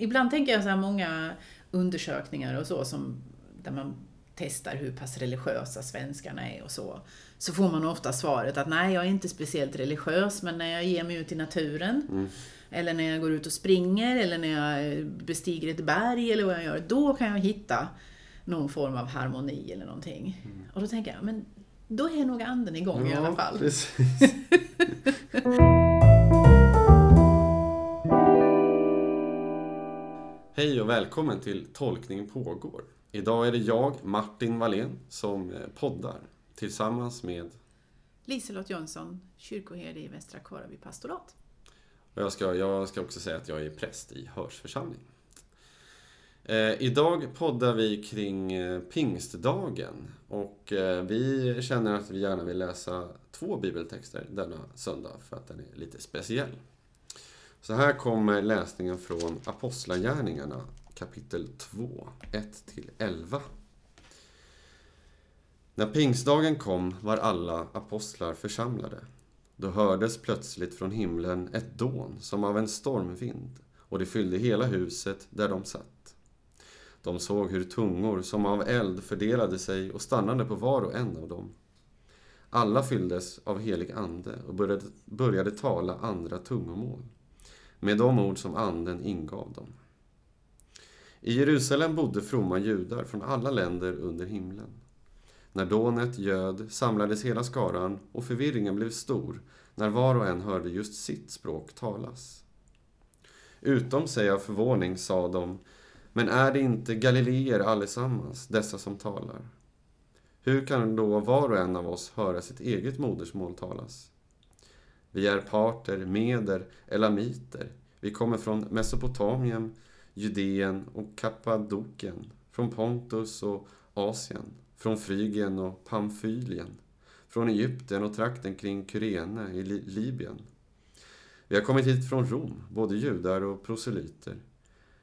ibland tänker jag så här många undersökningar och så som, där man testar hur pass religiösa svenskarna är och så. Så får man ofta svaret att nej, jag är inte speciellt religiös, men när jag ger mig ut i naturen, Mm. eller när jag går ut och springer, eller när jag bestiger ett berg, eller vad jag gör, då kan jag hitta någon form av harmoni eller någonting. Och då tänker jag, men då är nog anden igång i alla fall. Hej och välkommen till Tolkning pågår. Idag är det jag, Martin Wallén, som eh, poddar tillsammans med Liselott Jönsson, kyrkoherde i Västra Kåraby pastorat. Och jag ska, jag ska också säga att jag är präst i Hörs församling. Eh, idag poddar vi kring eh, pingstdagen och eh, vi känner att vi gärna vill läsa två bibeltexter denna söndag för att den är lite speciell. Så här kommer läsningen från Apostlagärningarna kapitel 2, 1-11. När pingstdagen kom var alla apostlar församlade. Då hördes plötsligt från himlen ett dån som av en stormvind och det fyllde hela huset där de satt. De såg hur tungor som av eld fördelade sig och stannade på var och en av dem. Alla fylldes av helig ande och började, började tala andra tungomål med de ord som anden ingav dem. I Jerusalem bodde fromma judar från alla länder under himlen. När dånet göd samlades hela skaran och förvirringen blev stor när var och en hörde just sitt språk talas. Utom sig av förvåning sa de, men är det inte galileer allesammans, dessa som talar? Hur kan då var och en av oss höra sitt eget modersmål talas? Vi är parter, meder, elamiter. Vi kommer från Mesopotamien, Judeen och Kappadokien, från Pontus och Asien, från Frygien och Pamfylien, från Egypten och trakten kring Kyrene i Li- Libyen. Vi har kommit hit från Rom, både judar och proselyter.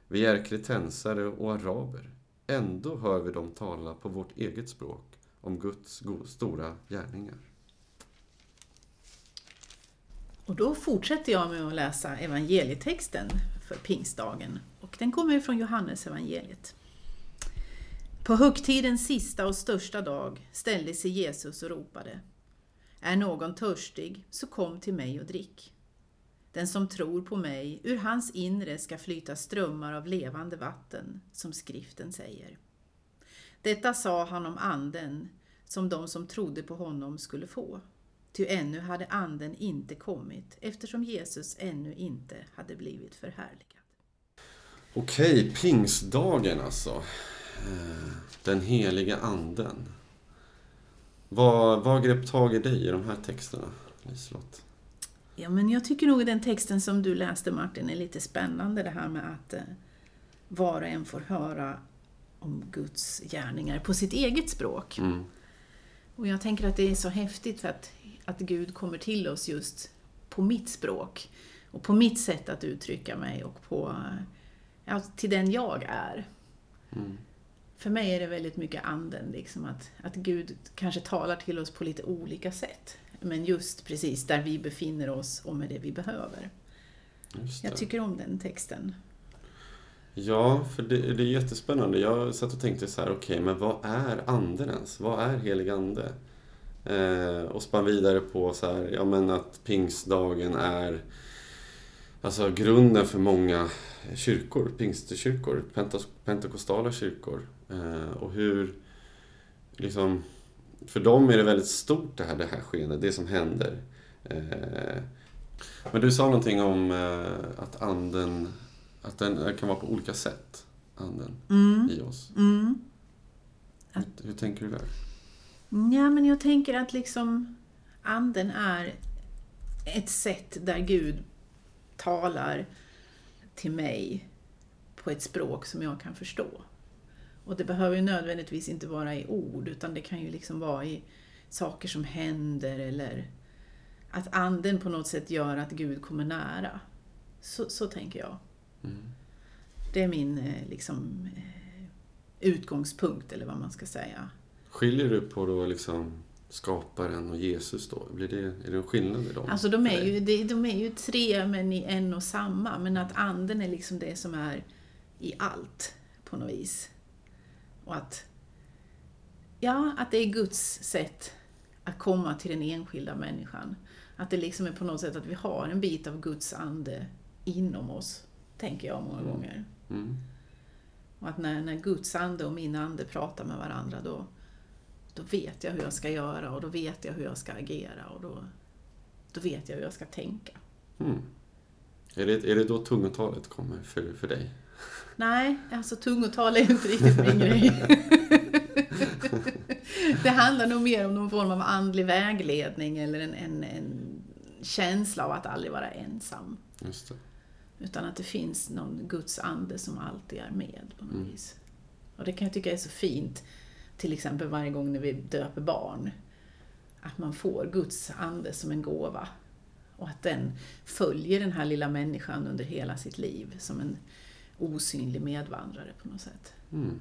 Vi är kretensare och araber. Ändå hör vi dem tala på vårt eget språk om Guds stora gärningar. Och då fortsätter jag med att läsa evangelietexten för pingstdagen. Och den kommer från Johannes evangeliet. På högtidens sista och största dag ställde sig Jesus och ropade. Är någon törstig, så kom till mig och drick. Den som tror på mig, ur hans inre ska flyta strömmar av levande vatten, som skriften säger. Detta sa han om anden, som de som trodde på honom skulle få. Ty ännu hade anden inte kommit, eftersom Jesus ännu inte hade blivit förhärligad. Okej, pingstdagen alltså. Eh, Den heliga anden. Vad, vad grep tag i dig i de här texterna, Liselott? Ja, men jag tycker nog den texten som du läste Martin är lite spännande det här med att eh, var och en får höra om Guds gärningar på sitt eget språk. Mm. Och jag tänker att det är så häftigt att, att Gud kommer till oss just på mitt språk och på mitt sätt att uttrycka mig och på, ja, till den jag är. Mm. För mig är det väldigt mycket anden, liksom att, att Gud kanske talar till oss på lite olika sätt. Men just precis där vi befinner oss och med det vi behöver. Det. Jag tycker om den texten. Ja, för det, det är jättespännande. Jag satt och tänkte så här, okej, men vad är anden ens? Vad är helig ande? Eh, och spann vidare på så här, ja men att pingstdagen är alltså grunden för många kyrkor, pingstkyrkor, pentas, pentakostala kyrkor. Eh, och hur, liksom, för dem är det väldigt stort det här, det här skeendet, det som händer. Eh, men du sa någonting om eh, att anden att den kan vara på olika sätt, anden, Mm. i oss. Mm. Hur, hur tänker du där? Ja, men jag tänker att liksom anden är ett sätt där Gud talar till mig på ett språk som jag kan förstå. Och det behöver ju nödvändigtvis inte vara i ord, utan det kan ju liksom vara i saker som händer eller att anden på något sätt gör att Gud kommer nära. Så, så tänker jag. Mm. Det är min eh, liksom, eh, utgångspunkt, eller vad man ska säga. Skiljer du på då liksom skaparen och Jesus då? Blir det, är det en skillnad i dem? Alltså de är, ju, de är ju tre men i en och samma, men att anden är liksom det som är i allt på något vis. Och att, ja, att det är Guds sätt att komma till den enskilda människan. Att det liksom är på något sätt att vi har en bit av Guds ande inom oss, tänker jag många gånger. Mm. Och att när, när Guds ande och min ande pratar med varandra då, då vet jag hur jag ska göra och då vet jag hur jag ska agera och då, då vet jag hur jag ska tänka. Mm. Är, det, är det då tungotalet kommer för, för dig? Nej, alltså tungotal är inte riktigt min grej. det handlar nog mer om någon form av andlig vägledning eller en, en, en känsla av att aldrig vara ensam. Just det. Utan att det finns någon Guds ande som alltid är med på något Mm. vis. Och det kan jag tycka är så fint, till exempel varje gång när vi döper barn. Att man får Guds ande som en gåva. Och att den följer den här lilla människan under hela sitt liv som en osynlig medvandrare på något sätt. Mm.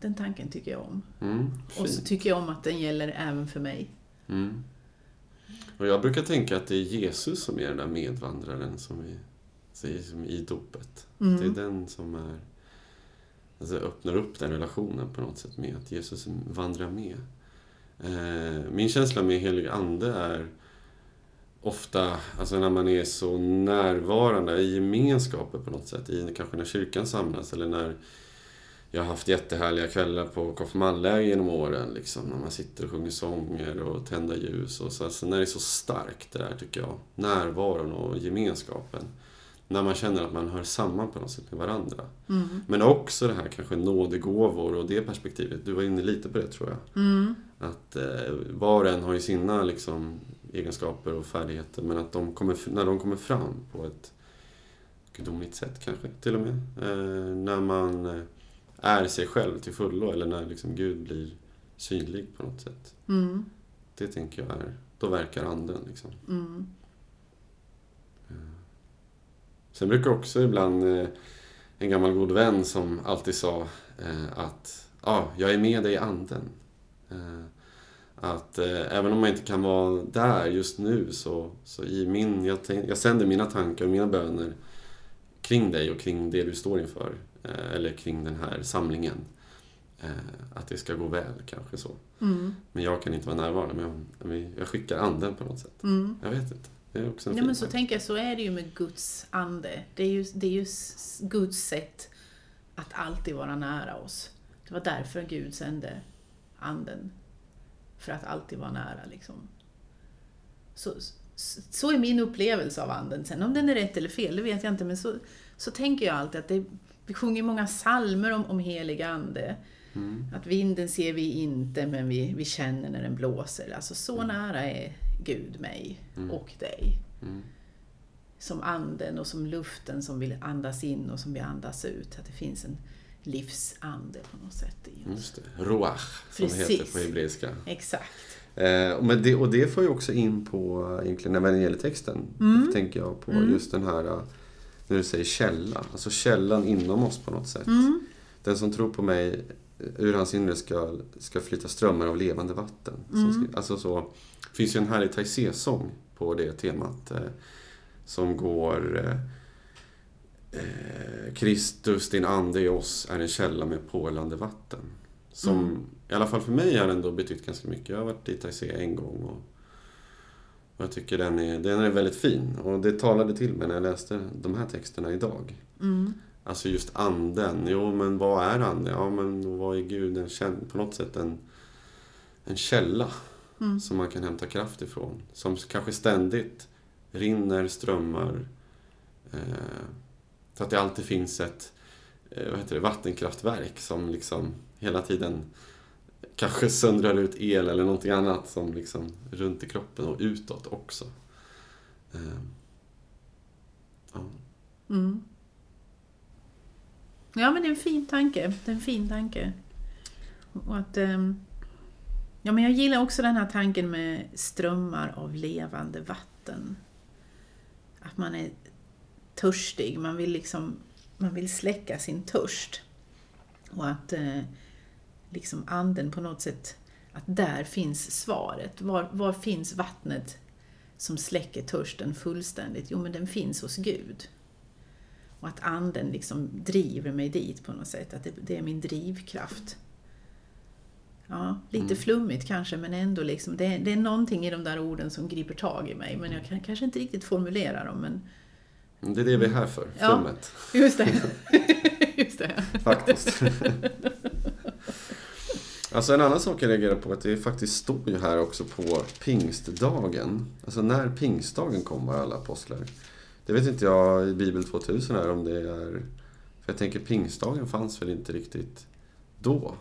Den tanken tycker jag om. Mm. Och så tycker jag om att den gäller även för mig. Mm. Och jag brukar tänka att det är Jesus som är den där medvandraren som vi säger som i dopet. Mm. Det är den som är, alltså öppnar upp den relationen på något sätt med att Jesus vandrar med. Eh, min känsla med helig ande är ofta, alltså när man är så närvarande i gemenskapen på något sätt, i kanske när kyrkan samlas eller när jag har haft jättehärliga kvällar på konfirmandläger genom åren, liksom, när man sitter och sjunger sånger och tänder ljus. Och så, alltså, när det är så starkt det där, tycker jag. Närvaron och gemenskapen. När man känner att man hör samman på något sätt med varandra. Mm. Men också det här kanske nådegåvor och det perspektivet. Du var inne lite på det, tror jag. Mm. Att eh, var och en har ju sina liksom, egenskaper och färdigheter, men att de kommer, när de kommer fram på ett gudomligt sätt kanske, till och med. Eh, när man eh, är sig själv till fullo, eller när liksom Gud blir synlig på något sätt. Mm. Det tänker jag är, då verkar anden liksom. Mm. Sen brukar också ibland eh, en gammal god vän som alltid sa eh, att ja, jag är med dig i anden. Eh, att även om man inte kan vara där just nu så, så i min, jag, tänk, jag sänder mina tankar och mina böner kring dig och kring det du står inför. Eller kring den här samlingen. Att det ska gå väl kanske så. Mm. Men jag kan inte vara närvarande. Men jag, jag skickar anden på något sätt. Mm. Jag vet inte. Det är också en Ja, fin men så tanke. tänker jag, så är det ju med Guds ande. Det är ju, det är ju Guds sätt att alltid vara nära oss. Det var därför Gud sände anden. För att alltid vara nära liksom. Så, så, så är min upplevelse av anden. Sen om den är rätt eller fel, det vet jag inte. Men så, så tänker jag alltid att det, vi sjunger många salmer om, om helig ande. Mm. Att vinden ser vi inte, men vi, vi känner när den blåser. Alltså så Mm. nära är Gud mig Mm. och dig. Mm. Som anden och som luften som vill andas in och som vill andas ut. Att det finns en livsande på något sätt i oss. Just det. Roach, som Precis. heter på hebreiska. Exakt. Eh, och men det, och det får ju också in på egentligen evangelietexten. Mm. Tänker jag på Mm. just den här, eh, när du säger källa. Alltså källan inom oss på något sätt. Mm. Den som tror på mig, ur hans inre ska, ska flyta strömmar av levande vatten. Som Mm. skri- alltså så, det finns ju en härlig Taizé-sång på det temat. Eh, som går eh, eh, Kristus, din ande i oss, är en källa med pålande vatten. Som, Mm. i alla fall för mig, har ändå betytt ganska mycket. Jag har varit i Taizé en gång och, och jag tycker den är, den är väldigt fin. Och det talade till mig när jag läste de här texterna idag. Mm. Alltså just anden. Jo, men vad är anden? Ja, men vad är Gud? En, på något sätt en, en källa Mm. som man kan hämta kraft ifrån. Som kanske ständigt rinner, strömmar. Eh, så att det alltid finns ett eh, vad heter det, vattenkraftverk som liksom hela tiden kanske söndrar ut el eller någonting annat som liksom runt i kroppen och utåt också. Eh, ja. Mm. Ja, men det är en fin tanke. Det är en fin tanke. Och att, ehm, ja, men jag gillar också den här tanken med strömmar av levande vatten. Att man är törstig, man vill, liksom, man vill släcka sin törst. Och att eh, liksom anden på något sätt, att där finns svaret. Var, var finns vattnet som släcker törsten fullständigt? Jo, men den finns hos Gud. Och att anden liksom driver mig dit på något sätt, att det, det är min drivkraft. Ja, lite Mm. flummigt kanske, men ändå liksom, det, det är någonting i de där orden som griper tag i mig, men jag kan kanske inte riktigt formulera dem, men Det är det vi är här för, Ja. flummet. just det. just det. Faktiskt. alltså en annan sak jag reagerar på är att det faktiskt står ju här också på pingstdagen. Alltså när pingstdagen kom var alla apostlar. Det vet inte jag i Bibel 2000 här om det är... För jag tänker pingstdagen fanns väl inte riktigt då.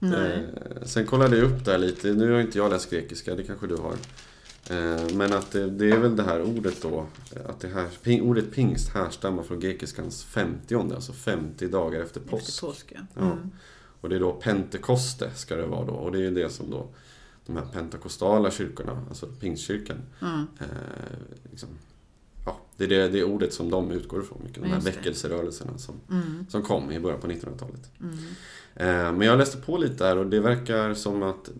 Eh, sen kollade jag upp där lite, nu har inte jag läst grekiska, det kanske du har. Eh, men att det, det är väl det här ordet då, att det här, ping, ordet pingst härstammar från grekiskans 50 alltså 50 dagar efter påsk. Efter påsk, ja. Ja. Mm. Och det är då pentekoste ska det vara då. Och det är det som då de här pentakostala kyrkorna, alltså pingstkyrkan, Mm. eh, liksom, det är det, det ordet som de utgår ifrån mycket. De här väckelserörelserna som, Mm. som kom i början på 1900-talet. Mm. Eh, Men jag läste på lite där och det verkar som att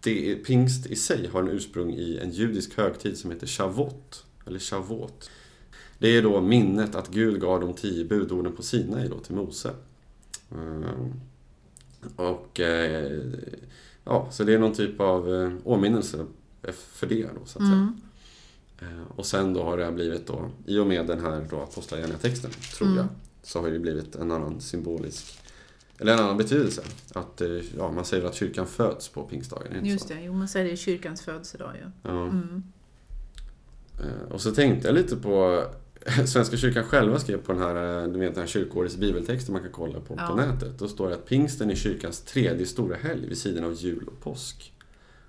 det, pingst i sig har en ursprung i en judisk högtid som heter Shavuot. Eller Shavuot. Det är då minnet att Gud gav de tio budorden på Sinai då till Mose. Eh, Och eh, ja, så det är någon typ av åminnelse för det då så att säga. Mm. Eh, Och sen då har det blivit då, i och med den här då apostlagärningatexten, tror Mm. jag, så har det blivit en annan symbolisk, eller en annan betydelse. Att eh, ja, man säger att kyrkan föds på pingstdagen, inte Just så? det, jo man säger det kyrkans födelsedag ju. Ja. Mm. Eh, Och så tänkte jag lite på Svenska kyrkan själva skrev på den här, eh, du vet den här kyrkårets bibeltexten man kan kolla på Ja. på nätet. Då står det att pingsten är kyrkans tredje stora helg vid sidan av jul och påsk.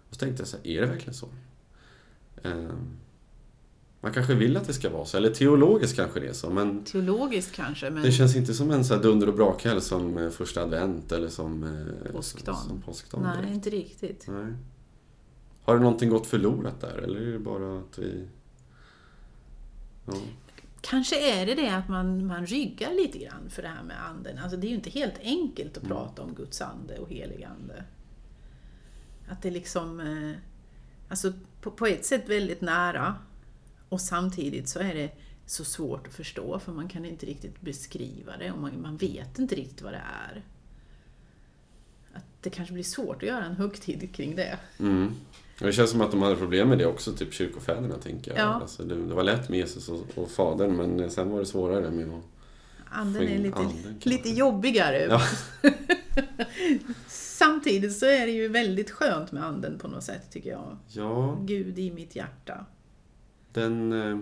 Och så tänkte jag så här, är det verkligen så? Eh, Man kanske vill att det ska vara så, eller teologiskt kanske det är så, men Teologiskt kanske, men det känns inte som en så här dunder och brakhelg som eh, första advent eller som eh, Påskdagen. Som, påskdagen nej, direkt. inte riktigt. Nej. Har det någonting gått förlorat där, eller är det bara att vi... Ja. Kanske är det det att man, man ryggar lite grann för det här med anden. Alltså det är ju inte helt enkelt att Mm. prata om Guds ande och helig ande. Att det liksom, eh, alltså på, på ett sätt väldigt nära och samtidigt så är det så svårt att förstå för man kan inte riktigt beskriva det och man, man vet inte riktigt vad det är. Att det kanske blir svårt att göra en högtid kring det. Mm. Det känns som att de hade problem med det också, typ kyrkofäderna tänker jag. Ja. Alltså, det, det var lätt med Jesus och, och Fadern, men sen var det svårare med att... Anden är lite, anden, lite jobbigare. Ja. Samtidigt så är det ju väldigt skönt med anden på något sätt tycker jag. Ja, Gud i mitt hjärta. Den... Eh,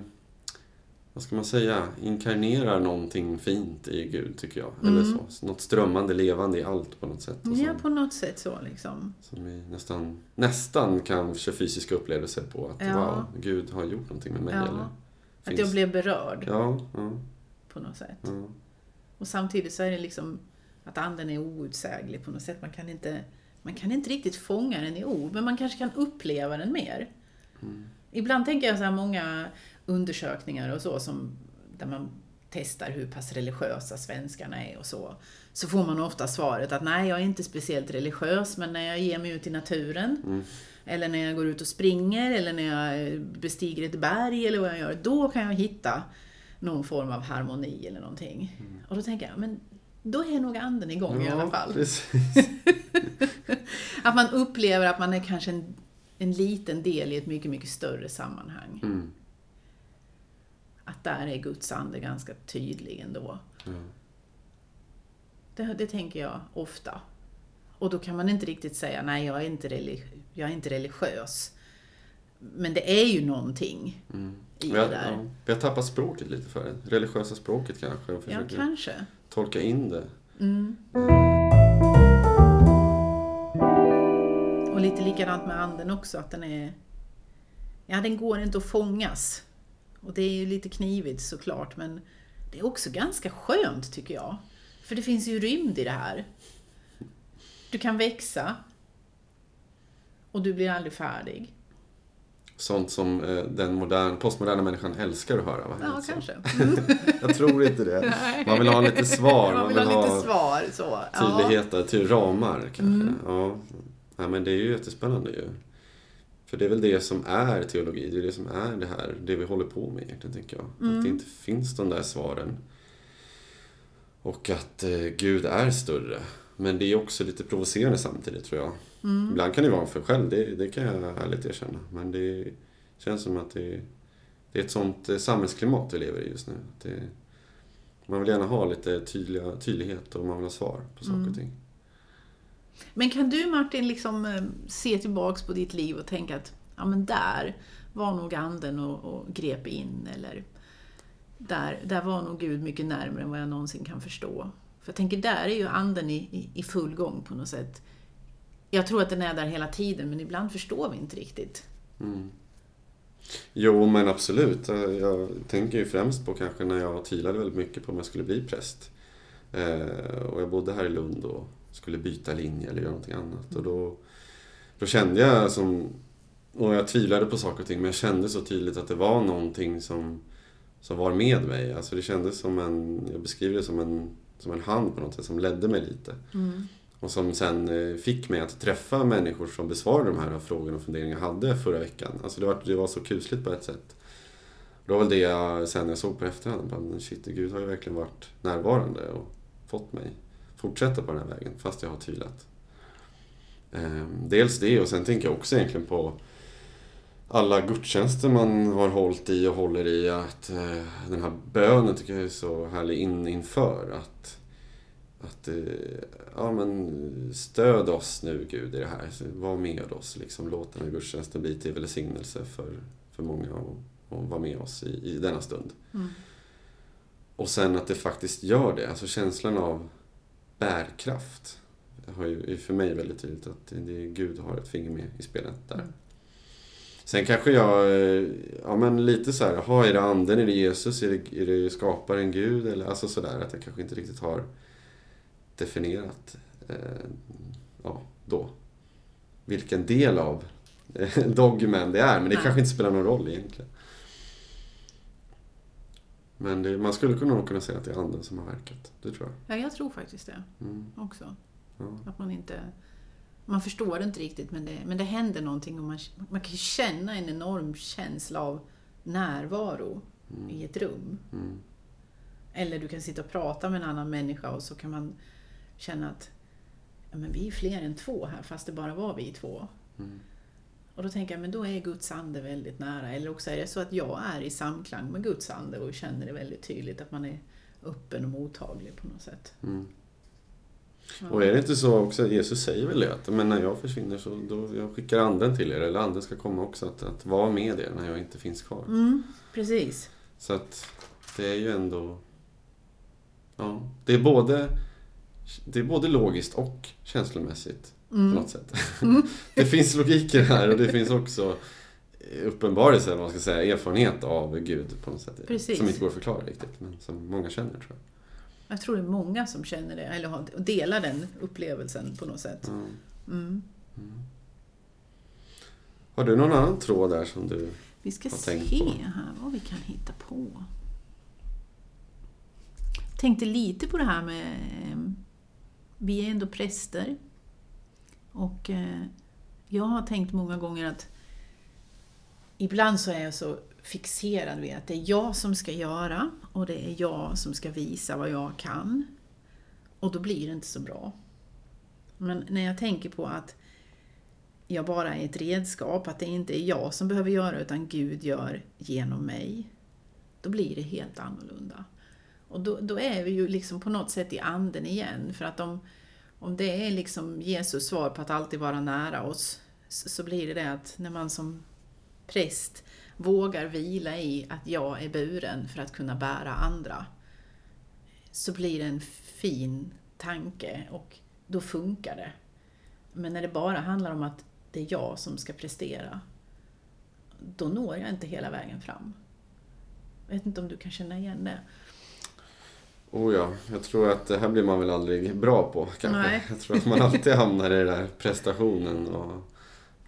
vad ska man säga? Inkarnerar någonting fint i Gud, tycker jag. Eller Mm. så. Något strömmande, levande i allt på något sätt. Och Ja, som, på något sätt så liksom. som vi nästan, nästan kan köra fysiska upplevelser på. Att Ja. wow, Gud har gjort någonting med mig. Ja. Eller, Att finns- jag blev berörd Ja, ja, på något sätt. Och samtidigt så är det liksom att anden är outsäglig på något sätt. Man kan inte, man kan inte riktigt fånga den i ord, men man kanske kan uppleva den mer. Mm. Ibland tänker jag så här många undersökningar och så som, där man testar hur pass religiösa svenskarna är och så. Så får man ofta svaret att nej, jag är inte speciellt religiös, men när jag ger mig ut i naturen, Mm. eller när jag går ut och springer, eller när jag bestiger ett berg, eller vad jag gör, då kan jag hitta någon form av harmoni eller någonting. Och då tänker jag, men då är nog anden igång i alla fall. Att man upplever att man är kanske en, en liten del i ett mycket, mycket större sammanhang. Mm. Att där är Guds ande ganska tydlig ändå. Ja. Det, det tänker jag ofta. Och då kan man inte riktigt säga, nej jag är inte, religi- jag är inte religiös. Men det är ju någonting Mm. i har, det där. ja, vi har tappat språket lite för det. Religiösa språket kanske. Och Ja, försöker kanske. tolka in det. Mm. Likadant med anden också, att den är... Ja, den går inte att fångas. Och det är ju lite knivigt såklart, men det är också ganska skönt tycker jag. För det finns ju rymd i det här. Du kan växa. Och du blir aldrig färdig. Sånt som eh, den modern, postmoderna människan älskar att höra. Va? Ja, Alltså, kanske. Jag tror inte det. Man vill ha lite svar. Man vill ha lite svar så. Ja. tydlighet, till ramar kanske. Mm. Ja. Ja, men det är ju jättespännande ju. För det är väl det som är teologi, det är det som är det här, det vi håller på med egentligen, tänker jag. Att Mm. det inte finns de där svaren. Och att eh, Gud är större. Men det är också lite provocerande samtidigt tror jag. Mm. Ibland kan det vara en för själv, det, det kan jag ärligt erkänna. Men det känns som att det, det är ett sånt eh, samhällsklimat vi lever i just nu. Att Det, man vill gärna ha lite tydliga, tydlighet och man vill ha svar på saker Mm. och ting. Men kan du Martin liksom eh, se tillbaks på ditt liv och tänka att ja men där var nog anden och, och grep in eller där, där var nog Gud mycket närmare än vad jag någonsin kan förstå. För jag tänker, där är ju anden i, i, i full gång på något sätt. Jag tror att den är där hela tiden, men ibland förstår vi inte riktigt. Mm. Jo, men absolut. Eh, jag tänker ju främst på kanske när jag tvivlade väldigt mycket på om jag skulle bli präst. Eh, och jag bodde här i Lund och skulle byta linje eller göra någonting annat. Och då, då kände jag som... Och jag tvivlade på saker och ting, men jag kände så tydligt att det var någonting som, som var med mig. Alltså det kändes som en... Jag beskriver det som en, som en hand på något sätt, som ledde mig lite. Och som sen eh, fick mig att träffa människor som besvarade de här frågorna och funderingarna jag hade förra veckan. Alltså det var, det var så kusligt på ett sätt. Det var väl det jag sen jag såg på efterhand. Bara, shit, Gud har ju verkligen varit närvarande och fått mig fortsätta på den här vägen fast jag har tvivlat. Ehm, Dels det och sen tänker jag också egentligen på alla gudstjänster man har hållit i och håller i. Att eh, den här bönen tycker jag är så härlig in, inför. Att, att eh, ja, men stöd oss nu Gud i det här. Var med oss. Liksom, låt den här gudstjänsten bli till välsignelse för, för många och, och vara med oss i, i denna stund. Mm. Och sen att det faktiskt gör det. Alltså känslan av bärkraft. Har ju, är för mig väldigt tydligt att det, Gud har ett finger med i spelet där. Mm. Sen kanske jag, eh, ja men lite så här, aha, är det anden, är det Jesus, är det, är det skaparen Gud? Eller alltså sådär, att jag kanske inte riktigt har definierat, eh, ja, då. Vilken del av eh, dogmen det är, men det Nej. kanske inte spelar någon roll egentligen. Men det, man skulle kunna nog kunna säga att det är anden som har verkat. Det tror jag. Ja, jag tror faktiskt det Mm, också. ja. Att man inte... Man förstår det inte riktigt, men det, men det händer någonting och man, man kan känna en enorm känsla av närvaro i ett rum. Mm, Eller du kan sitta och prata med en annan människa och så kan man känna att ja, men vi är fler än två här, fast det bara var vi två. Och då tänker jag, men då är Guds ande väldigt nära. Eller också är det så att jag är i samklang med Guds ande och känner det väldigt tydligt att man är öppen och mottaglig på något sätt. mm. Ja. Och är det inte så också, Jesus säger väl det, att men när jag försvinner så då jag skickar anden till er, eller anden ska komma också, att, att vara med er när jag inte finns kvar. Mm, precis. Så att det är ju ändå... Ja, det är både, det är både logiskt och känslomässigt på Mm. något sätt. det finns logik i det här och det finns också uppenbarelse, eller vad man ska säga, erfarenhet av Gud på något sätt. Precis. Som inte går att förklara riktigt, men som många känner tror jag. Jag tror det är många som känner det, eller har, delar den upplevelsen på något sätt. Ja. Mm. Har du någon annan tråd där som du... Vi ska Har se tänkt på. här vad vi kan hitta på. Tänkte lite på det här med... eh, Vi är ändå präster. Och eh, jag har tänkt många gånger att ibland så är jag så fixerad vid att det är jag som ska göra och det är jag som ska visa vad jag kan. Och då blir det inte så bra. Men när jag tänker på att jag bara är ett redskap, att det inte är jag som behöver göra utan Gud gör genom mig. Då blir det helt annorlunda. Och då, då är vi ju liksom på något sätt i anden igen. För att om, om det är liksom Jesus svar på att alltid vara nära oss så, så blir det det att när man som präst vågar vila i att jag är buren för att kunna bära andra så blir det en fin tanke och då funkar det. Men när det bara handlar om att det är jag som ska prestera, då når jag inte hela vägen fram. Jag vet inte om du kan känna igen det? Oh ja, jag tror att det här blir man väl aldrig bra på kanske. Nej. Jag tror att man alltid hamnar i den där prestationen och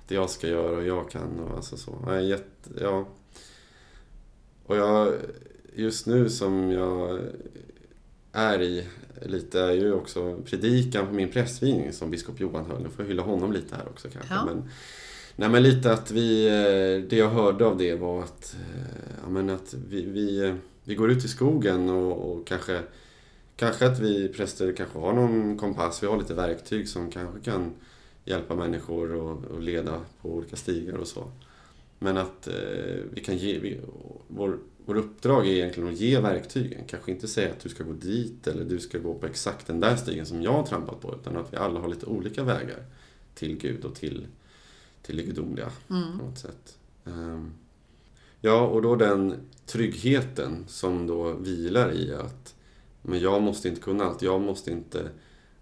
att jag ska göra och jag kan och alltså så. Är jätte, ja. Och jag, just nu som jag är i lite är ju också predikan på min prästvigning som biskop Johan höll. Nu får jag hylla honom lite här också kanske. Ja. Men, nej men lite att vi, eh, det jag hörde av det var att, eh, ja men att vi, vi, eh, vi går ut i skogen och, och kanske Kanske att vi präster kanske har någon kompass, vi har lite verktyg som kanske kan hjälpa människor och, och leda på olika stigar och så. Men att eh, vi kan ge, vi, vår, vår uppdrag är egentligen att ge verktygen. Kanske inte säga att du ska gå dit eller du ska gå på exakt den där stigen som jag har trampat på. Utan att vi alla har lite olika vägar till Gud och till, till det gudomliga Mm. på något sätt. Ehm, Ja, och då den tryggheten som då vilar i att men jag måste inte kunna allt. Jag måste inte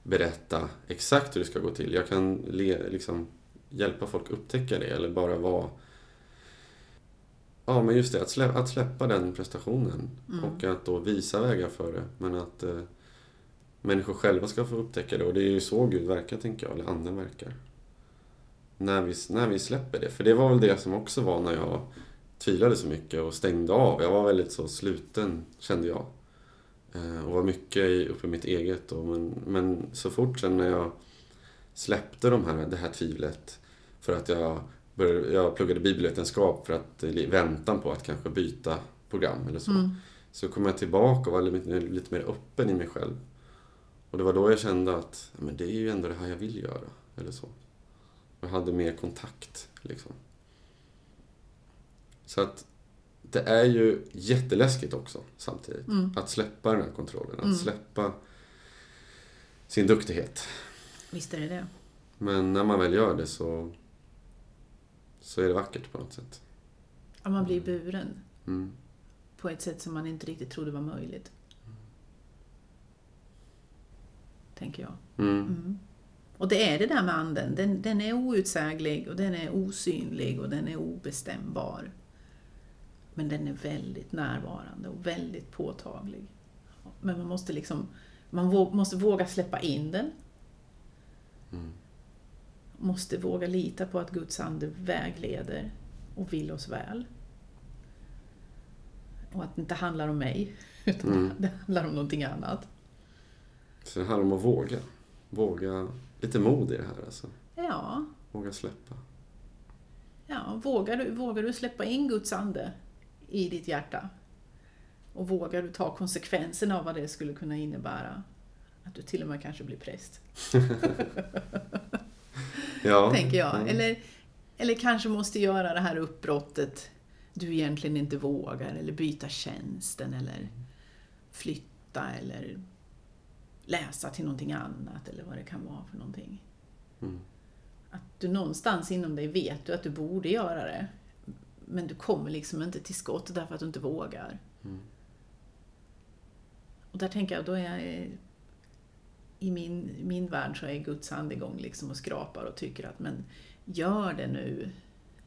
berätta exakt hur det ska gå till. Jag kan le, liksom, hjälpa folk upptäcka det eller bara vara Ja, men just det, att släppa, att släppa den prestationen Mm. och att då visa vägar för det. Men att eh, människor själva ska få upptäcka det och det är ju så Gud verkar, tänker jag, eller Anden verkar. När vi, när vi släpper det. För det var väl det som också var när jag tvivlade så mycket och stängde av. Jag var väldigt så sluten, kände jag. Eh, Och var mycket uppe i mitt eget. Och men, men så fort sen när jag släppte de här, det här tvivlet för att jag, började, jag pluggade bibelvetenskap för att i väntan på att kanske byta program eller så. Mm. Så kom jag tillbaka och var lite, lite mer öppen i mig själv. Och det var då jag kände att men det är ju ändå det här jag vill göra. Eller så. Jag hade mer kontakt. Liksom. Så att det är ju jätteläskigt också samtidigt. Mm. Att släppa den här kontrollen. Att Mm. släppa sin duktighet. Visst är det det. Men när man väl gör det så, så är det vackert på något sätt. Att man blir buren Mm. på ett sätt som man inte riktigt trodde var möjligt. Tänker jag. Mm. Mm. Och det är det där med anden. Den, den är outsäglig och den är osynlig och den är obestämbar. Men den är väldigt närvarande och väldigt påtaglig. Men man måste liksom man vå- måste våga släppa in den. Mm. Måste våga lita på att Guds ande vägleder och vill oss väl. Och att det inte handlar om mig, utan Mm. det handlar om någonting annat. Så det handlar om att våga. Våga. Lite mod i det här alltså. Ja, Våga släppa. Ja, vågar du, vågar du släppa in Guds ande i ditt hjärta? Och vågar du ta konsekvenserna av vad det skulle kunna innebära? Att du till och med kanske blir präst, Ja. tänker jag. Mm. Eller, eller kanske måste göra det här uppbrottet du egentligen inte vågar, eller byta tjänsten, eller flytta, eller läsa till någonting annat, eller vad det kan vara för någonting. Mm. Att du någonstans inom dig vet du att du borde göra det. Men du kommer liksom inte till skott därför att du inte vågar. Mm. Och där tänker jag, då är jag i min, min värld så är Guds ande igång liksom och skrapar och tycker att men gör det nu.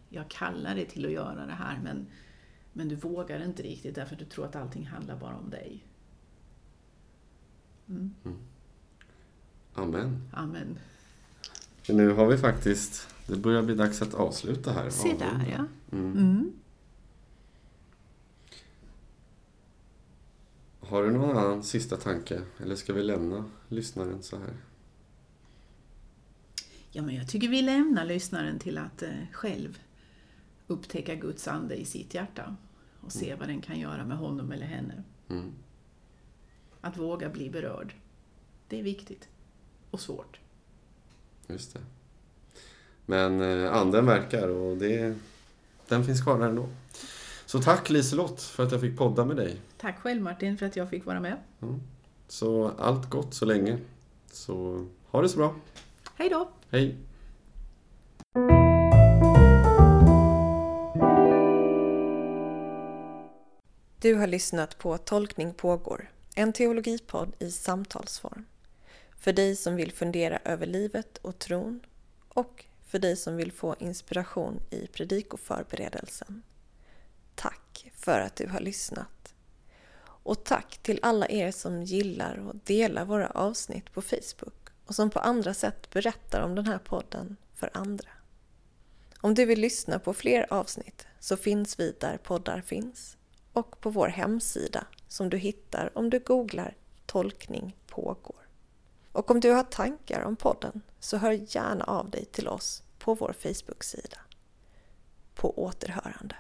Jag kallar dig till att göra det här men, men du vågar inte riktigt därför att du tror att allting handlar bara om dig. Mm. Amen. Amen. För nu har vi faktiskt... Det börjar bli dags att avsluta här. Se där ja. Mm. Mm. Har du någon annan sista tanke? Eller ska vi lämna lyssnaren så här? Ja, men jag tycker vi lämnar lyssnaren till att eh, själv upptäcka Guds ande i sitt hjärta och se vad den kan göra med honom eller henne. Mm. Att våga bli berörd. Det är viktigt. Och svårt. Just det. Men eh, anden verkar och det, den finns kvar där ändå. Så tack Liselott för att jag fick podda med dig. Tack själv Martin för att jag fick vara med. Så allt gott så länge. Så ha det så bra. Hej då! Hej! Du har lyssnat på Tolkning pågår, en teologipodd i samtalsform. För dig som vill fundera över livet och tron och för dig som vill få inspiration i predikoförberedelsen. Tack för att du har lyssnat. Och tack till alla er som gillar och delar våra avsnitt på Facebook och som på andra sätt berättar om den här podden för andra. Om du vill lyssna på fler avsnitt så finns vi där poddar finns och på vår hemsida som du hittar om du googlar Tolkning pågår. Och om du har tankar om podden så hör gärna av dig till oss på vår Facebook-sida. På återhörande.